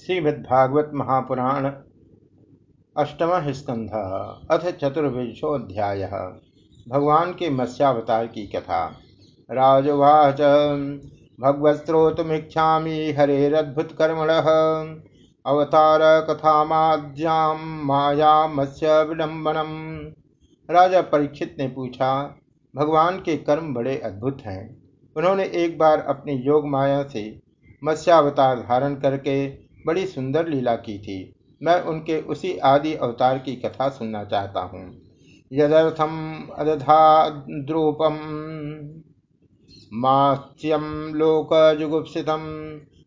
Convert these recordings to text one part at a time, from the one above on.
श्रीमद्भागवत महापुराण अष्टम स्कंध अथ चतुर्विशोध्याय भगवान के मत्स्यावतार की कथा। राजवाच भगवत्स्रोतमीक्षा हरेरद्भुतकर्मण अवतार कथामाद्याम माया मत्स्य विडम्बनम। राजा परीक्षित ने पूछा, भगवान के कर्म बड़े अद्भुत हैं। उन्होंने एक बार अपनी योग माया से मत्स्यावतार धारण करके बड़ी सुंदर लीला की थी। मैं उनके उसी आदि अवतार की कथा सुनना चाहता हूँ। यदर्थम अदधाद्रूपम मास्यम लोक जुगुप्सितम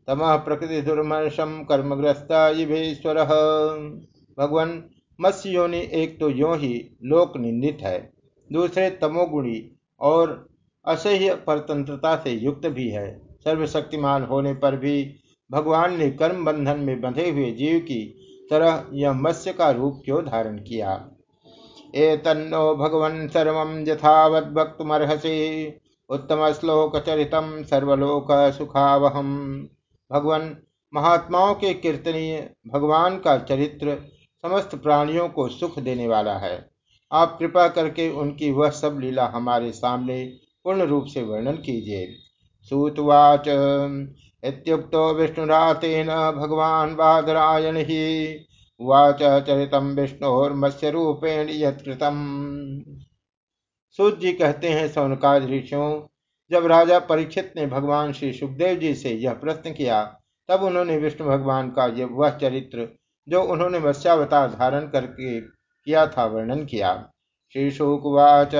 तम प्रकृति दुर्मर्शम कर्मग्रस्त इभेश्वर भगवान मत्स्य योनि एक तो यो ही लोक निंदित है। दूसरे तमोगुणी और असह्य परतंत्रता से युक्त भी है। सर्वशक्तिमान होने पर भी भगवान ने कर्म बंधन में बंधे हुए जीव की तरह यह मत्स्य का रूप क्यों धारण किया? ए तन्नो भगवन सर्व यथावत भक्तमर्हसे उत्तम श्लोक चरितम सर्वलोक सुखावहम। भगवान, महात्माओं के कीर्तनीय भगवान का चरित्र समस्त प्राणियों को सुख देने वाला है। आप कृपा करके उनकी वह सब लीला हमारे सामने पूर्ण रूप से वर्णन कीजिए। सूतवाच इत्युक्तो विष्णुरातेन भगवान् बादरायण ही उवाच चरितम विष्णोर्मत्स्यरूपेण यत्कृतम। सूत जी कहते हैं सौनकाज ऋषियों जब राजा परीक्षित ने भगवान श्री सुखदेव जी से यह प्रश्न किया, तब उन्होंने विष्णु भगवान का यह वह चरित्र, जो उन्होंने मत्स्यावतार धारण करके किया था, वर्णन किया। श्री शुकवाच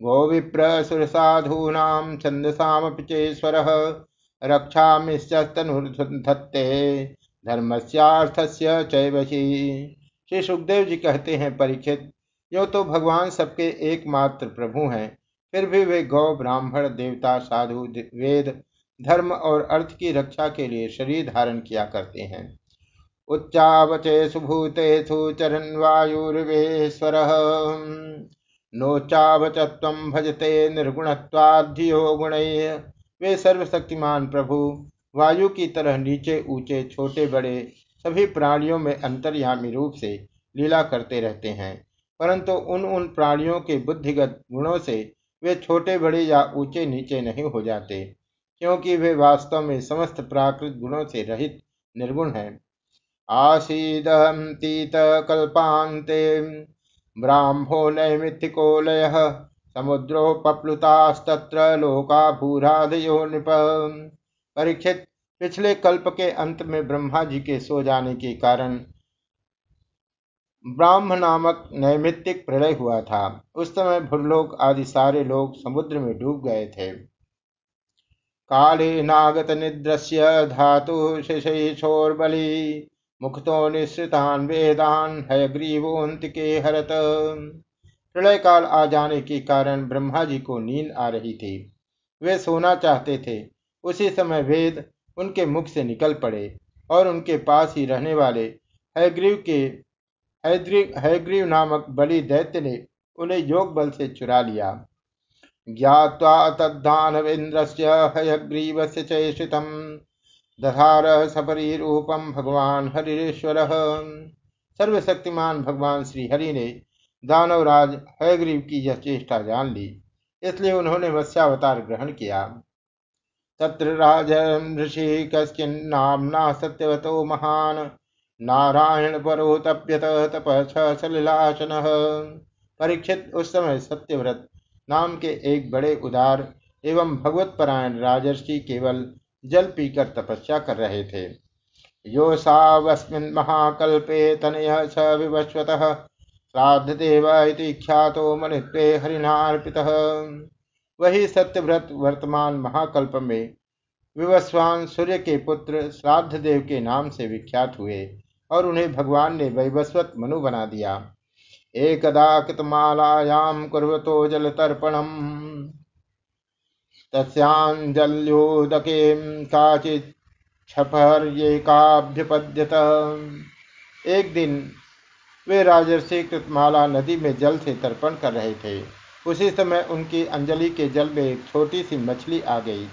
गोविप्र सुरसाधूनां छन्दसामपि चेश्वरः रक्षामिश्चस्तनुर्धत्ते धर्मस्यार्थस्य चैवशी श्री सुखदेव जी कहते हैं, परीक्षित, यो तो भगवान सबके एकमात्र प्रभु हैं। फिर भी वे गौ, ब्राह्मण, देवता, साधु वेद, धर्म और अर्थ की रक्षा के लिए शरीर धारण किया करते हैं। उच्चावचेषु भूतेषु चरण वायुर्वेश्वर नोचावचत्वं भजते निर्गुणत्वाधियो गुण। वे सर्वशक्तिमान प्रभु, वायु की तरह नीचे, ऊँचे, छोटे, बड़े, सभी प्राणियों में अंतर्यामी रूप से लीला करते रहते हैं। परंतु उन उन प्राणियों के बुद्धिगत गुणों से वे छोटे, बड़े या ऊँचे, नीचे नहीं हो जाते, क्योंकि वे वास्तव में समस्त प्राकृत गुणों से रहित, निर्गुण हैं। आसीदतीत कल्पांते ब्राह्मो नैमित्तिको समुद्रोपप्लुतास्तत्र लोका भूराधयो नृप। परीक्षित, पिछले कल्प के अंत में ब्रह्मा जी के सो जाने के कारण ब्राह्म नामक नैमित्तिक प्रलय हुआ था। उस समय भूलोक आदि सारे लोग समुद्र में डूब गए थे। काले नागत निद्रस्य धातु शिशोर्बली मुक्तो निश्रितान वेदान हयग्रीवोन्तिके हरत। प्रलय काल आ जाने के कारण ब्रह्मा जी को नींद आ रही थी। वे सोना चाहते थे। उसी समय वेद उनके मुख से निकल पड़े और उनके पास ही रहने वाले हयग्रीव के हयग्रीव नामक बलि दैत्य ने उन्हें योग बल से चुरा लिया। ज्ञावा तद्दानवेन्द्र हयग्रीव से चेषितम दधार सपरी रूपम भगवान हरिश्वर सर्वशक्तिमान भगवान श्री हरि ने दानवराज हयग्रीव की यह चेष्टा जान ली, इसलिए उन्होंने मत्स्यावतार ग्रहण किया। तत्र राज ऋषि कश्चिन्नाम्ना सत्यवतो महान, नारायण परो तप्यत तप सलिलासन। परीक्षित उस समय सत्यव्रत नाम के एक बड़े उदार एवं भगवत परायण राजर्षि केवल जल पीकर तपस्या कर रहे थे। यो योसावस्मिन् महाकल्पे तनय स विवस्वत श्राद्ध देव ख्यातो मणित्वे वही सत्यव्रत वर्तमान महाकल्प में विवस्वान सूर्य के पुत्र श्राद्ध देव के नाम से विख्यात हुए और उन्हें भगवान ने वैवस्वत मनु बना दिया। एकदा कृतमालायाम कुर्वतो जल तर्पणम तस्याञ्जल्योदके काचित् छपर्येकाभ्युपद्यत एक दिन वे राजर्षि कृतमाला नदी में जल से तर्पण कर रहे थे। उसी समय उनकी अंजलि के जल में एक छोटी सी मछली आ गई।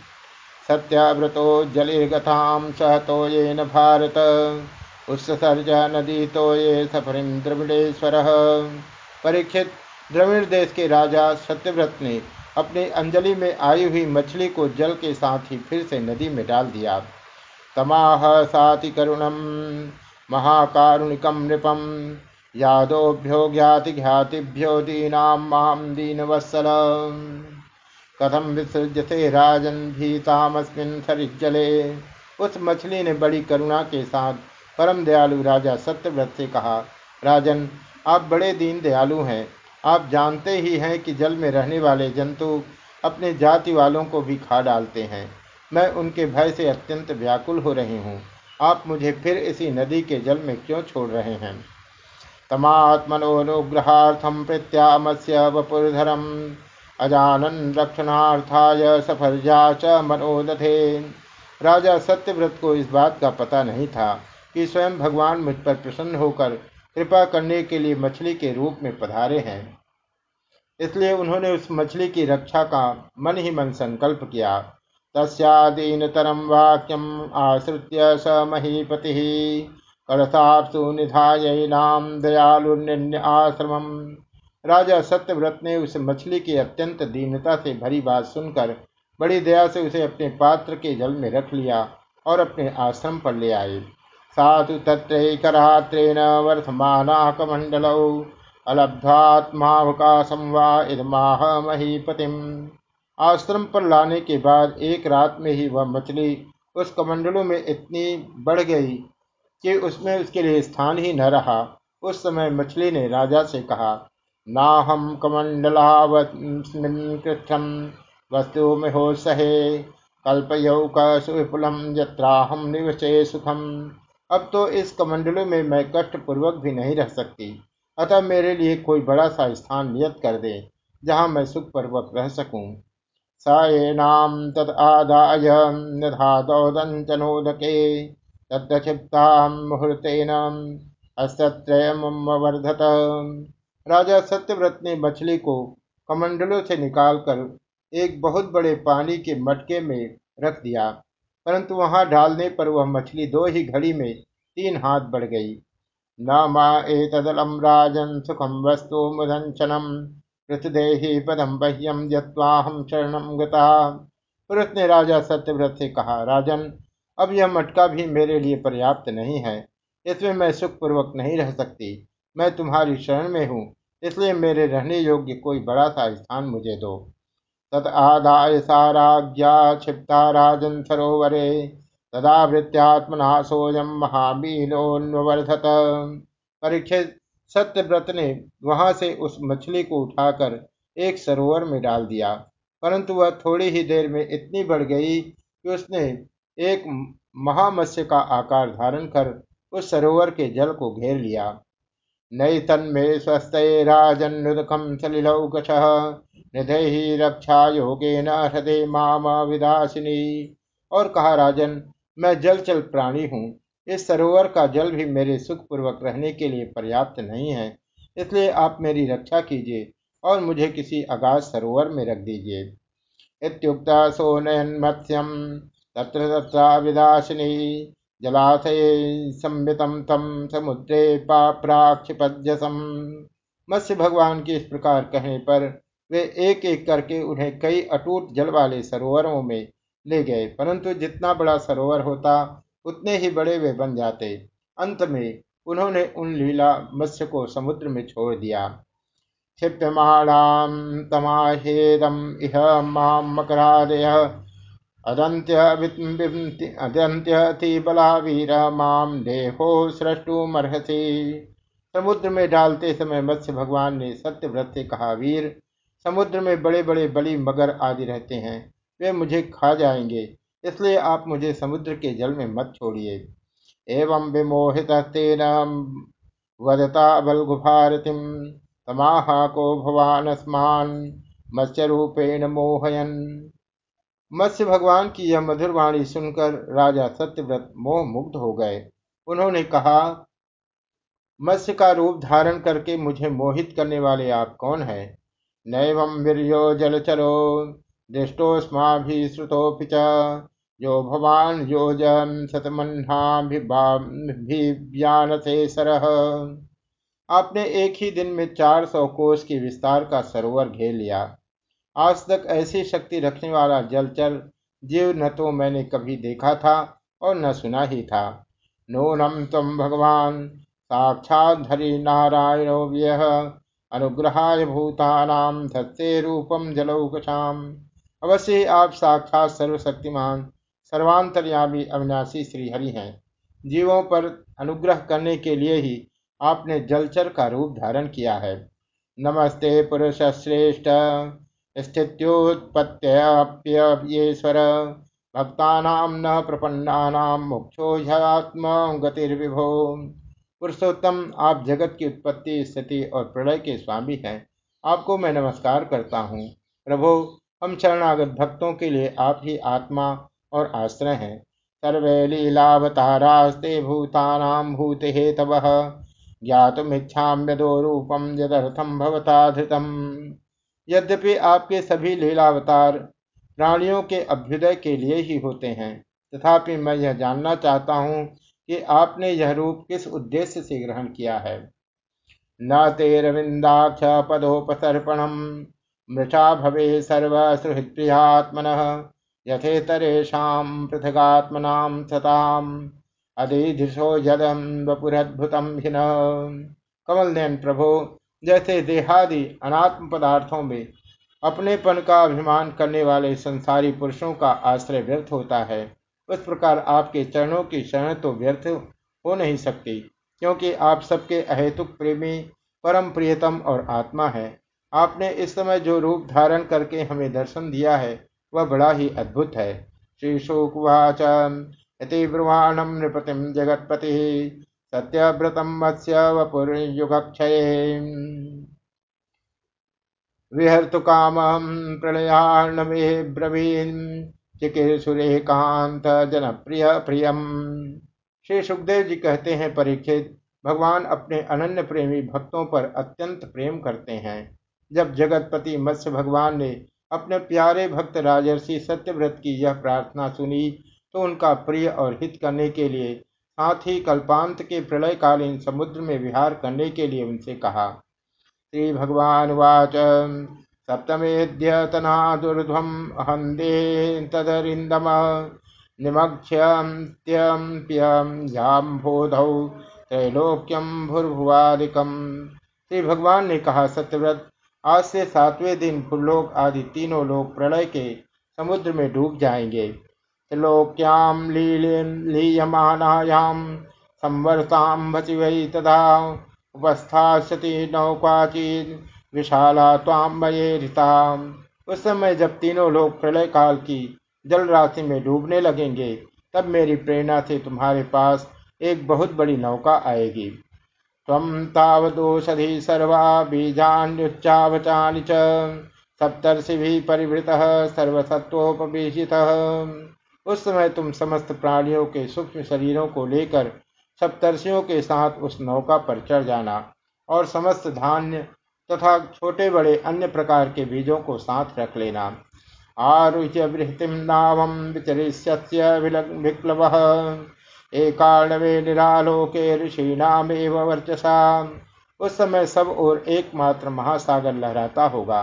सत्याव्रतो जलिर्गतां सह न भारत। उत्सर्ज नदी तो ये सफरिम द्रविड़ेश्वर। परीक्षित द्रविड़ देश के राजा सत्यव्रत ने अपनी अंजलि में आई हुई मछली को जल के साथ ही फिर से नदी में डाल दिया। तमाह साति करुणम महाकारुणिकम नृपम यादोभ्यो ज्ञाति ज्ञातिभ्यो दीनाम माम वत्सल कथम विसृजते राजन भीतामस्मिन सरिजले उस मछली ने बड़ी करुणा के साथ परम दयालु राजा सत्यव्रत से कहा, राजन, आप बड़े दीन दयालु हैं। आप जानते ही हैं कि जल में रहने वाले जंतु अपने जाति वालों को भी खा डालते हैं। मैं उनके भय से अत्यंत व्याकुल हो रही हूँ। आप मुझे फिर इसी नदी के जल में क्यों छोड़ रहे हैं? तमात्मनोनुग्रहार्थम प्रत्यामस्य वपुरधरम। अजानन रक्षणार्थाय सफरजा च मनोदधे। राजा सत्यव्रत को इस बात का पता नहीं था कि स्वयं भगवान मुझ पर प्रसन्न होकर कृपा करने के लिए मछली के रूप में पधारे हैं। इसलिए उन्होंने उस मछली की रक्षा का मन ही मन संकल्प किया। तस्यादीनतरं वाक्यम आश्रित स महीपतिः। कलशाप्सु निधायैनाम दयालुन्य आश्रमम राजा सत्यव्रत ने उस मछली की अत्यंत दीनता से भरी बात सुनकर बड़ी दया से उसे अपने पात्र के जल में रख लिया और अपने आश्रम पर ले आए साधु तत्रैकरात्रेण वर्धमानाकमण्डलौ अलब्धात्मावकाशं वा इदमाह महीपतिम्। आश्रम पर लाने के बाद एक रात में ही वह मछली उस कमंडलों में इतनी बढ़ गई कि उसमें उसके लिए स्थान ही न रहा। उस समय मछली ने राजा से कहा ना हम कमंडलावृक्षम वस्तु में हो सहे कल्पयौक सुविपुलम हम निवचे सुखम। अब तो इस कमंडलों में मैं कष्ट पूर्वक भी नहीं रह सकती। अतः मेरे लिए कोई बड़ा सा स्थान नियत कर दे, जहाँ मैं सुखपूर्वक रह सकूँ। सायेनां तदादाय निधादौदञ्चनोदके तद्दक्षिप्तां मुहूर्तेन हस्तत्रयमवर्धत राजा सत्यव्रत ने मछली को कमंडलों से निकालकर एक बहुत बड़े पानी के मटके में रख दिया, परंतु वहाँ डालने पर वह मछली दो ही घड़ी में तीन हाथ बढ़ गई। न मा एतदलम राजन सुखम वस्तु मुदंचनम पृथ्देही पदम बह्यम यम शरण गता। पुरुष ने राजा सत्यव्रत से कहा, राजन अब यह मटका भी मेरे लिए पर्याप्त नहीं है, इसमें मैं सुखपूर्वक नहीं रह सकती। मैं तुम्हारी शरण में हूँ, इसलिए मेरे रहने योग्य कोई बड़ा सा स्थान मुझे दो। तद आदाय साराज्ञा क्षिप्ता राजन सरोवरे, तदावृत्यात्मना सोयम परीक्षित सत्यव्रत ने वहाँ से उस मछली को उठाकर एक सरोवर में डाल दिया, परंतु वह थोड़ी ही देर में इतनी बढ़ गई कि उसने एक महामत्स्य का आकार धारण कर उस सरोवर के जल को घेर लिया। नई तन्मे स्वस्थ राजनुदकम सलिलौकश निधि रक्षा योगे न हृदय माम विदासिनी। और कहा, राजन, मैं जल चल प्राणी हूँ। इस सरोवर का जल भी मेरे सुखपूर्वक रहने के लिए पर्याप्त नहीं है। इसलिए आप मेरी रक्षा कीजिए और मुझे किसी आगाज़ सरोवर में रख दीजिए। इत्युक्त सोनयन मत्स्यम तत्र तत्राविदासिनी जलाशय संबितम तम समुद्रे पाप्राक्षिपद्यसम मत्स्य भगवान के इस प्रकार कहने पर वे एक एक करके उन्हें कई अटूट जल वाले सरोवरों में ले गए, परंतु जितना बड़ा सरोवर होता, उतने ही बड़े वे बन जाते। अंत में उन्होंने उन लीला मत्स्य को समुद्र में छोड़ दिया। क्षिप्यमाणाम तमाहेदम इह माम मकरादय अदंत्य बलावीर माम देहो सृष्टुमर्हसी समुद्र में डालते समय मत्स्य भगवान ने सत्यव्रत से कहा, वीर, समुद्र में बड़े बड़े बली मगर आदि रहते हैं। वे मुझे खा जाएँगे, इसलिए आप मुझे समुद्र के जल में मत छोड़िए। एवं विमोहित वदता बलगुभारतिम तमाहा को भवान स्मान मत्स्य रूपेण मोहयन। मत्स्य भगवान की यह मधुर वाणी सुनकर राजा सत्यव्रत मोह मुग्ध हो गए। उन्होंने कहा, मत्स्य का रूप धारण करके मुझे मोहित करने वाले आप कौन हैं? नैवं वीर्यो जलचरो दृष्टोस्माभिश्रुतोऽपि च। यो भवान योजन शतमन्हाभिव्यानसे सरह आपने एक ही दिन में चार सौ कोष के विस्तार का सरोवर घेर लिया। आज तक ऐसी शक्ति रखने वाला जलचर जीव न तो मैंने कभी देखा था और न सुना ही था। नूनम तम भगवान, साक्षात हरि नारायण व्यय अनुग्रहाय भूतानाम धत्ते रूपम जलौकशाम। अवश्य आप साक्षात सर्वशक्तिमान, सर्वांतर्यामी अविनाशी श्रीहरि हैं। जीवों पर अनुग्रह करने के लिए ही आपने जलचर का रूप धारण किया है। नमस्ते पुरुष श्रेष्ठ स्थित्योत्पत्त्यप्येश्वर भक्तानाम न प्रपन्नानाम मोक्षो ह्यात्म गतिर्विभो पुरुषोत्तम, आप जगत की उत्पत्ति, स्थिति और प्रलय के स्वामी हैं। आपको मैं नमस्कार करता हूँ। प्रभो, हम शरणागत भक्तों के लिए आप ही आत्मा और आश्रय हैं। सर्वे लीलावतारास्ते भूतानाम भूत हेतव ज्ञातुमिच्छाम्यदो रूपम यदर्थम भवता धृतम यद्यपि आपके सभी लीलावतार प्राणियों के अभ्युदय के लिए ही होते हैं। तथापि मैं यह जानना चाहता हूँ कि आपने यह रूप किस उद्देश्य से ग्रहण किया है। न तेरविंदाक्ष पदोपसर्पणम, मृषा भवे सर्वसुहृत्प्रियात्मन यथेतरेषां पृथगात्मनां सताम अधिधिशो यदम वपुरद्भुतम हिन। कमल नयन प्रभो जैसे देहादि अनात्म पदार्थों में अपनेपन का अभिमान करने वाले संसारी पुरुषों का आश्रय व्यर्थ होता है। उस प्रकार आपके चरणों की शरण तो व्यर्थ हो नहीं सकती, क्योंकि आप सबके अहेतुक प्रेमी, परम प्रियतम और आत्मा है। आपने इस समय जो रूप धारण करके हमें दर्शन दिया है, वह बड़ा ही अद्भुत है। श्री शोकवाच। इति ब्रुवाणं नृपतिम जगत्पतिः। सत्यव्रतं मत्स्य वपुर्युगक्षये। विहर्तु कामं प्रलयार्णवे ब्रवीन् चिकीर्षुरेकांत जनप्रिय प्रियम। श्री सुखदेव जी कहते हैं, परीक्षित, भगवान अपने अनन्य प्रेमी भक्तों पर अत्यंत प्रेम करते हैं। जब जगतपति मत्स्य भगवान ने अपने प्यारे भक्त राजर्षि सत्यव्रत की यह प्रार्थना सुनी तो उनका प्रिय और हित करने के लिए साथ ही कल्पांत के प्रलयकालीन समुद्र में विहार करने के लिए उनसे कहा, श्री भगवान वाच सप्तमेद्यतना दुर्ध्वम अहंदे तदरिंदम निमक्ष्यम्प्यम्प्यम्भोधौ त्रैलोक्यम भूर्भुवादिकम। श्री भगवान ने कहा, सत्यव्रत, आज से सातवें दिन भूलोक आदि तीनों लोग प्रलय के समुद्र में डूब जाएँगे। त्रिलोक्यां लीयमानायां संवर्तां वै तदा उपस्थास्यति नौकाचिद विशाला ताम मयेरिता उस समय जब तीनों लोग प्रलय काल की जल राशि में डूबने लगेंगे, तब मेरी प्रेरणा से तुम्हारे पास एक बहुत बड़ी नौका आएगी। तम तावदोषधि सर्वा बीजान्युच्चावचानि च सप्तर्षि भी परिवृत सर्वसत्वोपवेशित उस समय तुम समस्त प्राणियों के सूक्ष्म शरीरों को लेकर सप्तर्षियों के साथ उस नौका पर चढ़ जाना और समस्त धान्य तथा छोटे बड़े अन्य प्रकार के बीजों को साथ रख लेना। आरुह्य बृहतिम नावम एकाणवे निरालोके ऋषिणामेव वर्चसा। उस समय सब और एकमात्र महासागर लहराता होगा।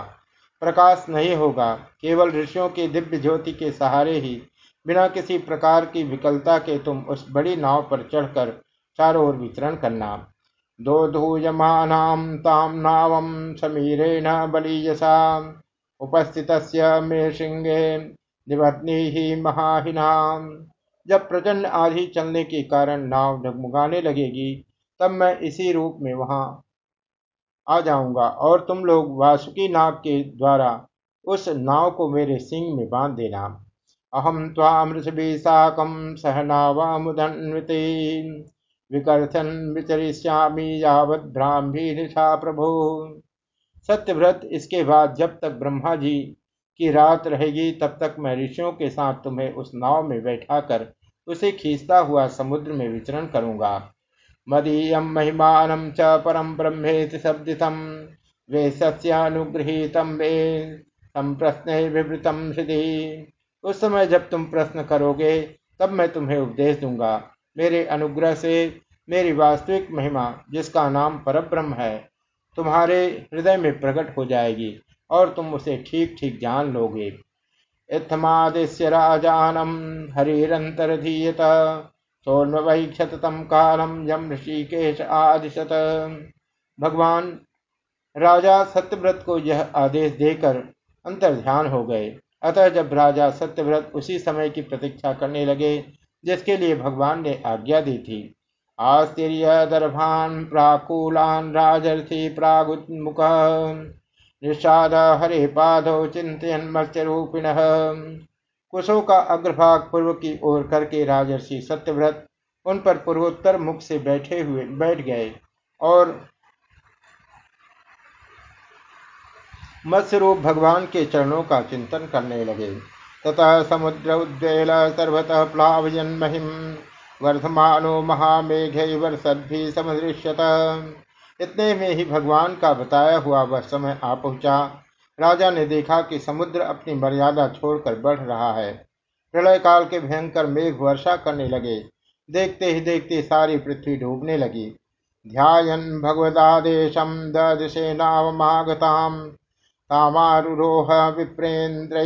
प्रकाश नहीं होगा, केवल ऋषियों की दिव्य ज्योति के सहारे ही बिना किसी प्रकार की विकलता के तुम उस बड़ी नाव पर चढ़कर चारों ओर विचरण करना। दो सिंहे निबध्नि ही महाहिनाम जब प्रचंड आधी चलने के कारण नाव डगमुगाने लगेगी, तब मैं इसी रूप में वहाँ आ जाऊँगा और तुम लोग वासुकी नाग के द्वारा उस नाव को मेरे सिंह में बाँध देना। अहम तामृषभि साकं सहनावामुदन्विते विकर्थन विचरिष्यामि यावत ब्राह्मी निशा प्रभु। सत्यव्रत इसके बाद जब तक ब्रह्मा जी की रात रहेगी, तब तक मैं ऋषियों के साथ तुम्हें उस नाव में बैठाकर उसे खींचता हुआ समुद्र में विचरण करूँगा। मदीय महिमान च परम ब्रह्मेति शब्दितम वे सस्यानुगृहीतम वे संप्रश्न विवृतम हृदय उस समय जब तुम प्रश्न करोगे, तब मैं तुम्हें उपदेश दूँगा। मेरे अनुग्रह से मेरी वास्तविक महिमा, जिसका नाम परब्रह्म है, तुम्हारे हृदय में प्रकट हो जाएगी और तुम उसे ठीक ठीक जान लोगे। इत्थमादिश्य राजानम हरिरंतरधीयत सोन्वैक्षत तम कालम यम ऋषिकेश आदिशत। भगवान राजा सत्यव्रत को यह आदेश देकर अंतर ध्यान हो गए। अतः जब राजा सत्यव्रत उसी समय की प्रतीक्षा करने लगे, जिसके लिए भगवान ने आज्ञा दी थी, आस्तीर्य दर्भान प्राकूलान राजर्थी प्रागुमुख निषाद हरे पादो चिंतन मत्स्य रूपिण कुशों का अग्रभाग पूर्व की ओर करके राजर्षि सत्यव्रत उन पर पूर्वोत्तर मुख से बैठे हुए बैठ गए और मत्स्यरूप भगवान के चरणों का चिंतन करने लगे। तथा समुद्र उद्वेल सर्वतः प्लावयन महिम वर्धमानो महामेघ वर्षद भी समदृश्यत इतने में ही भगवान का बताया हुआ वह समय आ पहुँचा। राजा ने देखा कि समुद्र अपनी मर्यादा छोड़कर बढ़ रहा है। प्रलय काल के भयंकर मेघ वर्षा करने लगे। देखते ही देखते सारी पृथ्वी डूबने लगी। ध्यान भगवदादेशम ददशे नावमागताम तामारोह विप्रेन्द्र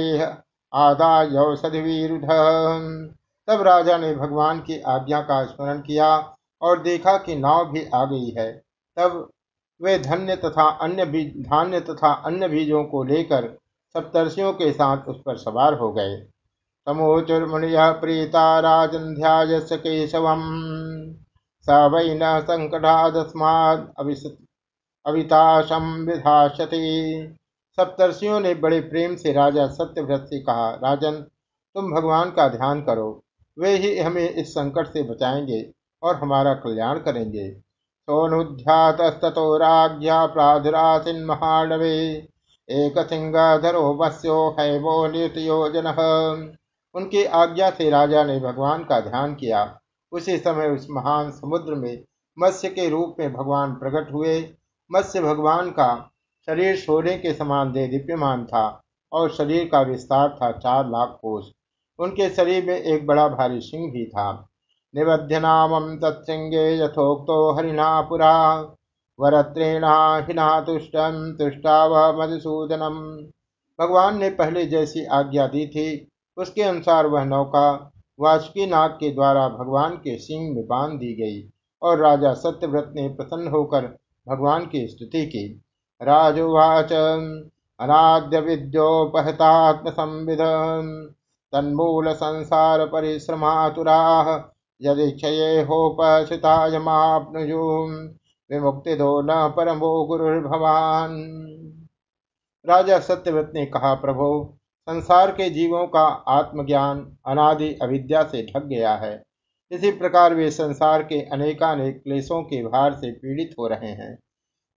आदायौषधिवीरुध तब राजा ने भगवान की आज्ञा का स्मरण किया और देखा कि नाव भी आ गई है। तब वे धन्य तथा अन्य बीज धान्य तथा अन्य बीजों को लेकर सप्तर्षियों के साथ उस पर सवार हो गए। तमोचुर्मुनिय प्रीता राजन ध्याय स वै न संकटादस्माद अविताशम विधाशति सप्तर्षियों ने बड़े प्रेम से राजा सत्यव्रत से कहा, राजन, तुम भगवान का ध्यान करो। वे ही हमें इस संकट से बचाएँगे और हमारा कल्याण करेंगे। महानवे एक सिंगाधरो वस्यो हैवो निर्तयोजन उनकी आज्ञा से राजा ने भगवान का ध्यान किया। उसी समय उस महान समुद्र में मत्स्य के रूप में भगवान प्रकट हुए। मत्स्य भगवान का शरीर सोने के समान दे, दीप्यमान था और शरीर का विस्तार था चार लाख कोष उनके शरीर में एक बड़ा भारी सिंह भी था। निबध्य नाम तत्सिंगे यथोक्तो हरिणा पुरा, वरत्रेणा हिना तुष्टम तुष्टा व मधुसूदनम। भगवान ने पहले जैसी आज्ञा दी थी, उसके अनुसार वह नौका वासुकी नाग के द्वारा भगवान के सिंह में बाँध दी गई और राजा सत्यव्रत ने प्रसन्न होकर भगवान की स्तुति की। राजुवाच अनाद्य विद्योपहतात्मसंविध तन्मूल संसार परिश्रमातुराः। यदि क्षये होपसितायमाप्नुयुम् विमुक्ति दो न परमो गुरुर्भवान। राजा सत्यव्रत ने कहा, प्रभो, संसार के जीवों का आत्मज्ञान अनादि अविद्या से ढक गया है। इसी प्रकार वे संसार के अनेकानेक क्लेशों के भार से पीड़ित हो रहे हैं।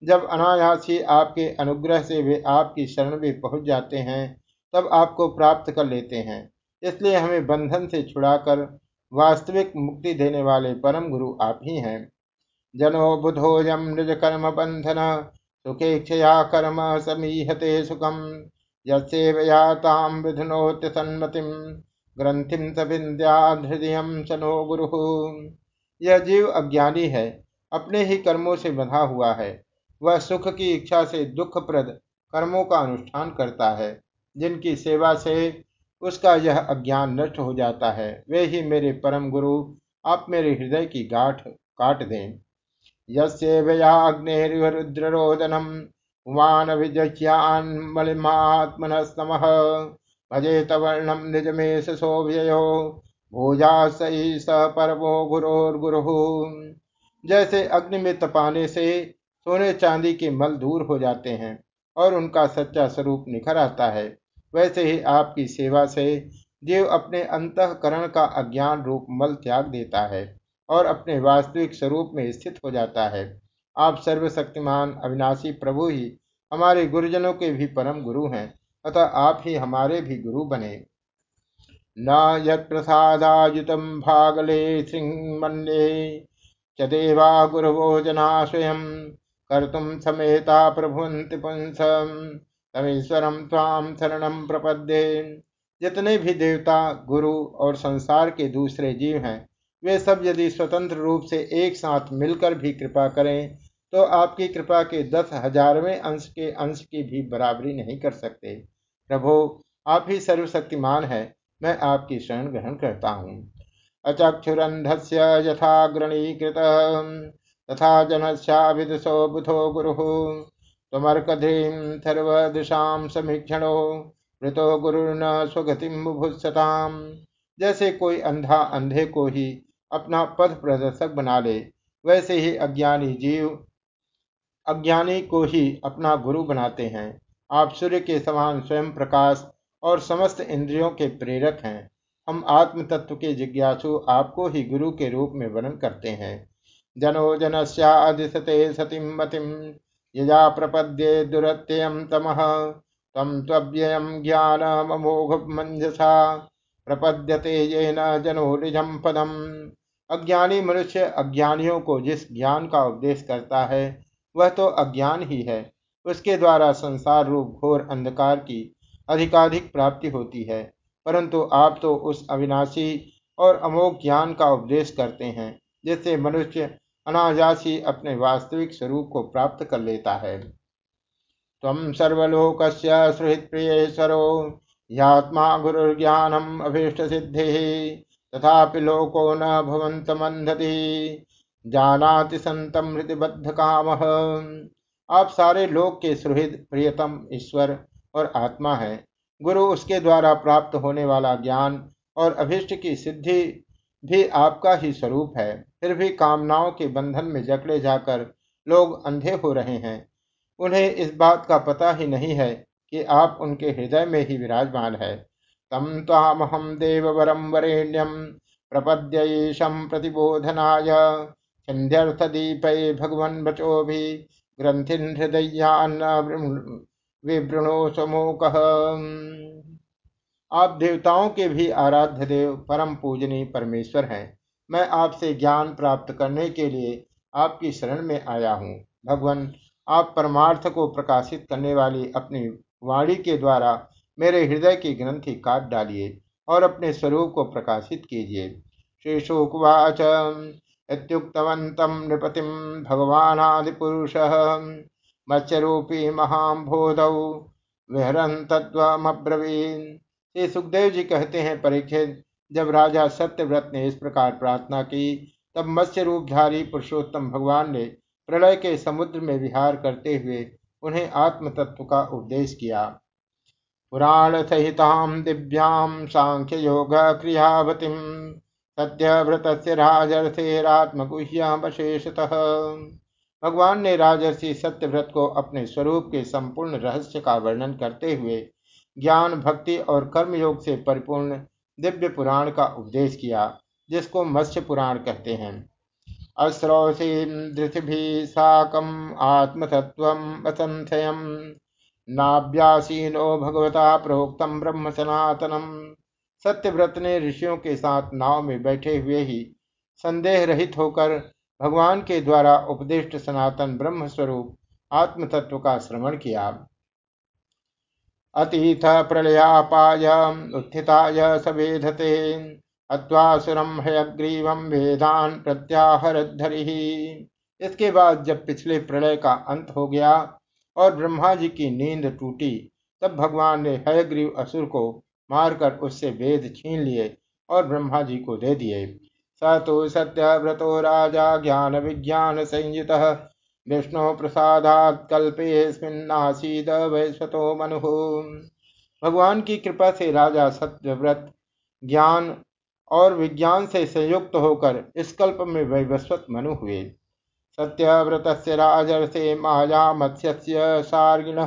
जब अनायास ही आपके अनुग्रह से वे आपकी शरण में पहुँच जाते हैं, तब आपको प्राप्त कर लेते हैं। इसलिए हमें बंधन से छुड़ाकर वास्तविक मुक्ति देने वाले परम गुरु आप ही हैं। जनो बुधोयम निज कर्म बंधन, सुखे क्षया कर्म समीहते सुखम। यसेवयाताम सन्मतिम ग्रंथिम सविंद्याहृदय चनो गुरु। यह जीव अज्ञानी है, अपने ही कर्मों से बंधा हुआ है। वह सुख की इच्छा से दुखप्रद कर्मों का अनुष्ठान करता है। जिनकी सेवा से उसका यह अज्ञान नष्ट हो जाता है। वे ही मेरे परम गुरु, आप मेरे हृदय की गाठ काट दें। यस्येवयाग्निरुद्ररोदनम उमान विजयान मलिमात्मनस्तम भजे तवर्णम निजमेश सोभ्यो भोजा सही स परमो गुरोर्गुरु। जैसे अग्नि में तपाने से सोने चांदी के मल दूर हो जाते हैं और उनका सच्चा स्वरूप निखर आता है। वैसे ही आपकी सेवा से जीव अपने अंतकरण का अज्ञान रूप मल त्याग देता है और अपने वास्तविक स्वरूप में स्थित हो जाता है। आप सर्वशक्तिमान, अविनाशी प्रभु ही हमारे गुरुजनों के भी परम गुरु हैं, अतः आप ही हमारे भी गुरु बने। न यद भागले सिंह मन्ये, च देवा गुरवो जना स्वयं कर्तुम समेता प्रभुवन्ति पुंसम तमीश्वरम ताम शरणम प्रपद्ये। जितने भी देवता, गुरु और संसार के दूसरे जीव हैं, वे सब यदि स्वतंत्र रूप से एक साथ मिलकर भी कृपा करें तो आपकी कृपा के दस हजारवें अंश के अंश की भी बराबरी नहीं कर सकते। प्रभो, आप ही सर्वशक्तिमान है, मैं आपकी शरण ग्रहण करता हूँ। अचक्षुरंध से यथाग्रणीकृत तथा जनस्याभिदशो बुधो गुरु। तमर्कधीं सर्वदिशां समीक्षणो, मृतो गुरुर्न स्वगतिम बुभुत्सताम। जैसे कोई अंधा अंधे को ही अपना पथ प्रदर्शक बना ले, वैसे ही अज्ञानी जीव, अज्ञानी को ही अपना गुरु बनाते हैं। आप सूर्य के समान स्वयं प्रकाश और समस्त इंद्रियों के प्रेरक हैं। हम आत्म तत्व के जिज्ञासु आपको ही गुरु के रूप में वर्णन करते हैं। जनो जनस्यादिशते सतीम मतिम यजा प्रपद्ये दुरत्ययम तमः। त्व्ययम ज्ञानमोघ मंजसा प्रपद्यते ये न जनो निजम पदम। अज्ञानी मनुष्य अज्ञानियों को जिस ज्ञान का उपदेश करता है, वह तो अज्ञान ही है। उसके द्वारा संसार रूप घोर अंधकार की अधिकाधिक प्राप्ति होती है। परंतु आप तो उस अविनाशी और अमोघ ज्ञान का उपदेश करते हैं, जिससे मनुष्य अनायासी अपने वास्तविक स्वरूप को प्राप्त कर लेता है। तम सर्वलोक सुहृत प्रियेश्वरो यात्मा गुरु ज्ञानम अभीष्ट सिद्धि तथा लोको न भवंत मंदति जानाति संतम हृदय काम आप सारे लोक के सुहृद, प्रियतम ईश्वर और आत्मा है। गुरु उसके द्वारा प्राप्त होने वाला ज्ञान और अभिष्ट की सिद्धि भी आपका ही स्वरूप है। फिर भी कामनाओं के बंधन में जकड़े जाकर लोग अंधे हो रहे हैं। उन्हें इस बात का पता ही नहीं है कि आप उनके हृदय में ही विराजमान है। तम तामहम देववरम वरेण्यम प्रपद्यशम प्रतिबोधनाय। संध्यर्थ दीप भगवन बचो भी ग्रंथिन हृदयान्न विवृणो समोक आप देवताओं के भी आराध्य देव, परम पूजनी परमेश्वर हैं। मैं आपसे ज्ञान प्राप्त करने के लिए आपकी शरण में आया हूँ। भगवान, आप परमार्थ को प्रकाशित करने वाली अपनी वाणी के द्वारा मेरे हृदय की ग्रंथि काट डालिए और अपने स्वरूप को प्रकाशित कीजिए। श्री शुकवाच इत्युक्तवन्तं नृपतिं भगवानादिपुरुषः मत्स्यरूपी महाम्भोधौ विहरन तत्वब्रवीन श्री सुखदेव जी कहते हैं, परीक्षित जब राजा सत्यव्रत ने इस प्रकार प्रार्थना की, तब मत्स्य रूपधारी पुरुषोत्तम भगवान ने प्रलय के समुद्र में विहार करते हुए उन्हें आत्म तत्व का उपदेश किया। पुराण सहिताम दिव्याम सांख्य योग क्रियावतीम सत्यव्रत से राजर्षेरात्मगुह्यामशेषतः भगवान ने राजर्षि सत्यव्रत को अपने स्वरूप के संपूर्ण रहस्य का वर्णन करते हुए ज्ञान, भक्ति और कर्मयोग से परिपूर्ण दिव्य पुराण का उपदेश किया, जिसको मत्स्य पुराण कहते हैं। अस्रोसी धृतिभि साकम आत्मतत्व असंशयम नाभ्यासीनो भगवता प्रोक्तम ब्रह्म सनातनम। सत्यव्रत ने ऋषियों के साथ नाव में बैठे हुए ही संदेह रहित होकर भगवान के द्वारा उपदिष्ट सनातन ब्रह्म स्वरूप आत्म तत्व का श्रवण किया। अतीथ प्रलयापाय उत्थिताय सवेधते अत्वासुरम हयग्रीव वेदान प्रत्याहरधरि इसके बाद जब पिछले प्रलय का अंत हो गया और ब्रह्मा जी की नींद टूटी, तब भगवान ने हयग्रीव असुर को मारकर उससे वेद छीन लिए और ब्रह्मा जी को दे दिए। स तो सत्यव्रतो राजा ज्ञान विज्ञान संयुत विष्णु प्रसादात कल्पेस्मिन्नासीद वैश्वतो भगवान की कृपा से राजा सत्यव्रत ज्ञान और विज्ञान से संयुक्त होकर इस कल्प में वैवस्वत मनु हुए। सत्यव्रत से राजर्षे माया मत्स्य सारिण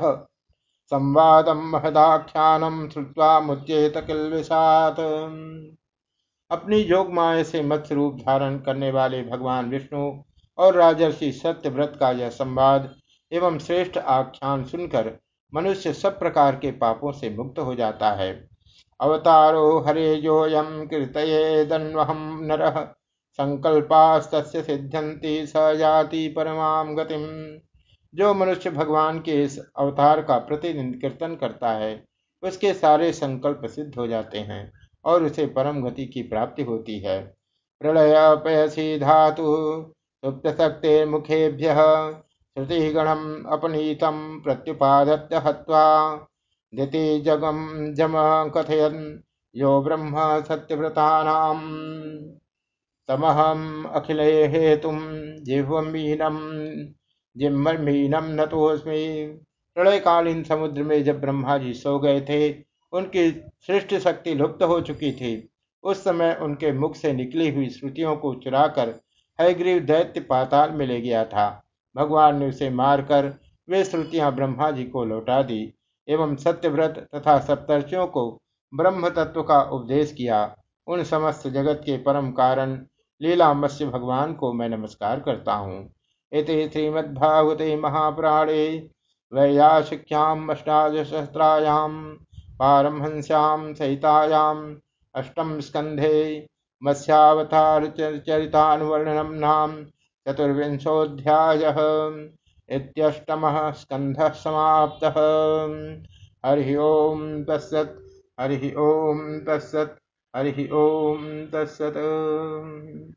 संवाद महदाख्यानम श्रुवा मुच्येत किलविषात अपनी योग माया से मत्स्य रूप धारण करने वाले भगवान विष्णु और राजर्षि सत्यव्रत का यह संवाद एवं श्रेष्ठ आख्यान सुनकर मनुष्य सब प्रकार के पापों से मुक्त हो जाता है। अवतारो हरे योयम कीर्तयेदन्वहम नर संकल्पास्त सिद्ध्यंति स जाति परमाम गतिम जो मनुष्य भगवान के इस अवतार का प्रतिदिन कीर्तन करता है, उसके सारे संकल्प सिद्ध हो जाते हैं और उसे परम गति की प्राप्ति होती है। प्रलय पयसी धातु सुप्त मुखेभ्य श्रुतिगणम अपनीतम प्रत्युपादत्य हत्वा दिति जम कथयन यो ब्रह्म सत्यव्रतानाम। तमहम अखिल हेतु जिह्वमीनम जिम्मीनम नतोस्मी प्रलयकालीन समुद्र में जब ब्रह्मा जी सो गए थे, उनकी सृष्टि शक्ति लुप्त हो चुकी थी। उस समय उनके मुख से निकली हुई श्रुतियों को चुराकर हयग्रीव दैत्य पाताल में ले गया था। भगवान ने उसे मारकर वे श्रुतियाँ ब्रह्मा जी को लौटा दी एवं सत्यव्रत तथा सप्तर्षियों को ब्रह्म तत्व का उपदेश किया। उन समस्त जगत के परम कारण लीला मत्स्य भगवान को मैं नमस्कार करता हूँ। इति श्रीमद्भागवते महापुराणे वैयाशिक्याम अष्टादशसहस्रायाम पारमहंस्याम सहितायाम अष्टम स्कंधे मत्स्यावतार चरितानुवर्णनम नाम चतुर्विशोध्याय इतम स्कंध समाप्त। हरि ओम तत्सत्, हरि ओम तस्सत हरि ओम तत्सत्।